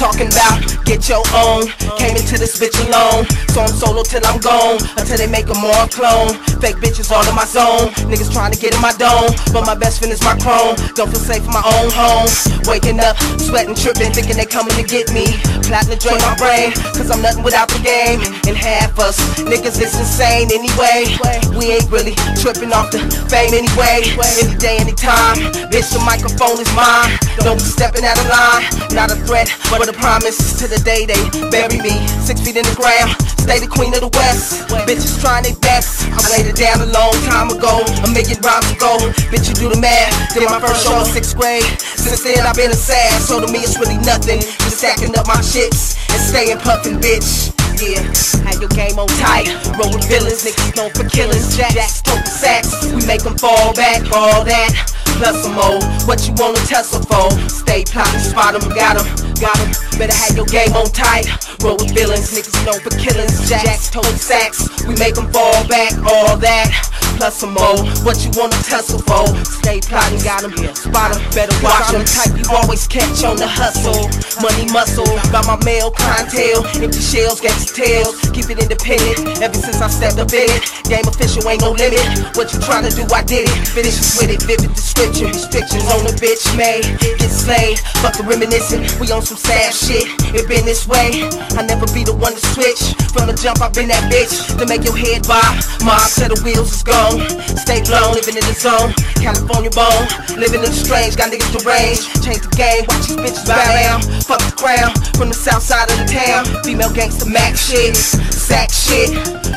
talking about get your own. Came into this bitch alone, so I'm solo till I'm gone. Until they make a more clone. Fake bitches all in my zone. Niggas trying to get in my dome, but my best friend is my chrome. Don't feel safe in my own home. Waking up, sweating, tripping, thinking they coming to get me. Plotting to drain my brain, cause I'm nothing without the game. And half us niggas is insane anyway. We ain't really tripping off the fame anyway. Any day, anytime. Bitch, the microphone is mine. Don't be stepping out of line. Not a threat, but a promise to the day they bury me. Six feet in the ground. Stay the queen of the west. Bitches trying their best. I laid it down a long time ago. A million rhymes ago. Bitch, you do the math. Did my first show in sixth grade. Since then, I've been a sad. So to me, it's really nothing. Just stacking up my chips and staying puffin', bitch. Yeah, had your game on tight. Roll with villains, niggas known for killings. Jacks, total sacks. We make them fall back, all that. Plus some more. What you wanna tussle for? Stay plotting, spot 'em, got 'em, got 'em. Better have your game on tight. Roll with villains, niggas known for killings. Jacks, total sacks. We make them fall back, all that. Plus some more. What you wanna tussle for? Stay plotting, got 'em, spot 'em. Better watch 'em. Type you always catch on the hustle. Money muscle, by my male clientele. Empty shells, gangsta tails. Keep it independent. Ever since I stepped up in it, game official ain't no limit. What you tryna do, I did it. Finishes with it, vivid description. Restrictions on the bitch made. Get slayed, fuck the reminiscing. We on some sad shit. It been this way. I never be the one to switch. From the jump, I've been that bitch to make your head bob. Mob said the wheels is gone. Stay blown, living in the zone. California bone, living in the strange. Got niggas to deranged. Change the game, watch these bitches bow. Fuck the crown from the south side of the town. Female gangster Mac shit, sack shit.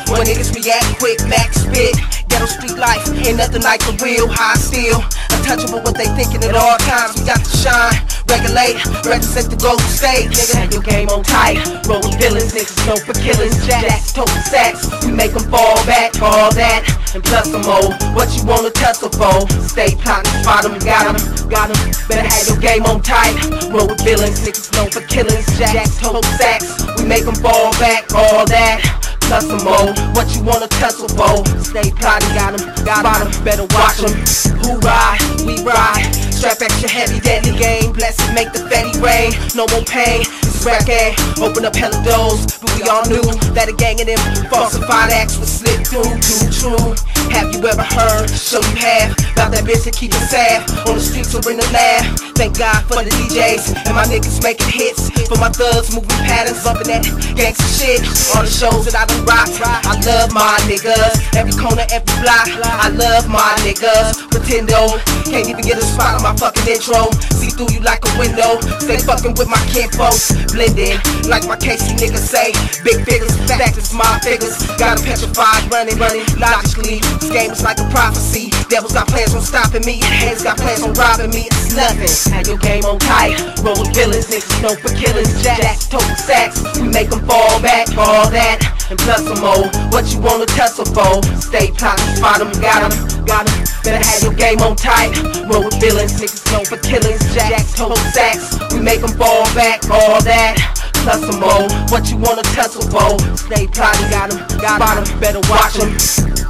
When niggas react quick, Mac spit. Ghetto street life ain't nothing like the real high steel. Untouchable what they thinking at all times. We got to shine, regulate, represent the golden state. Nigga, your game on tight. Roll with villains, niggas known for killings. Jacks, total sacks. We make them fall back, all that. And plus some more. What you wanna tussle for? Stay plotting, spot 'em, got 'em, got 'em. Better have your game on tight. Roll with villains, niggas known for killings. Jacks, total sacks. We make them fall back, all that plus some more. What you wanna tussle for? Stay plotting, got 'em, got 'em. Better watch 'em. Who ride? We ride. Strap extra heavy, deadly game. Bless it, make the fatty rain. No more pain. This game. Open up hella doors, but we all knew that a gang of them falsified acts would slip through. Too true. Have you ever heard? So you have that bitch that keep it sad on the streets or in the lab. Thank God for the DJs and my niggas making hits. For my thugs moving patterns, bumping that gangsta shit. All the shows that I do rock. I love my niggas. Every corner, every block. I love my niggas. Pretendo, can't even get a spot on my fucking intro. See through you like a window. Stay fucking with my kinfolks. Blend in like my Casey niggas say. Big figures, factors, my figures. Got 'em petrified, running, running logically. This game is like a prophecy. Devils got plans on stopping me. Hands got plans on robbing me. It's nothing. Have your game on tight. Roll with villains, niggas known for killings. Jacks, total sacks. We make them fall back, all that. And plus some more. What you wanna tussle for? Stay plotting, spot 'em, got 'em, got 'em. Better have your game on tight. Roll with villains, niggas known for killings. Jacks, total sacks. We make them fall back, all that. Plus some more. What you wanna tussle for? Stay plotting, got 'em, got 'em. Better watch 'em.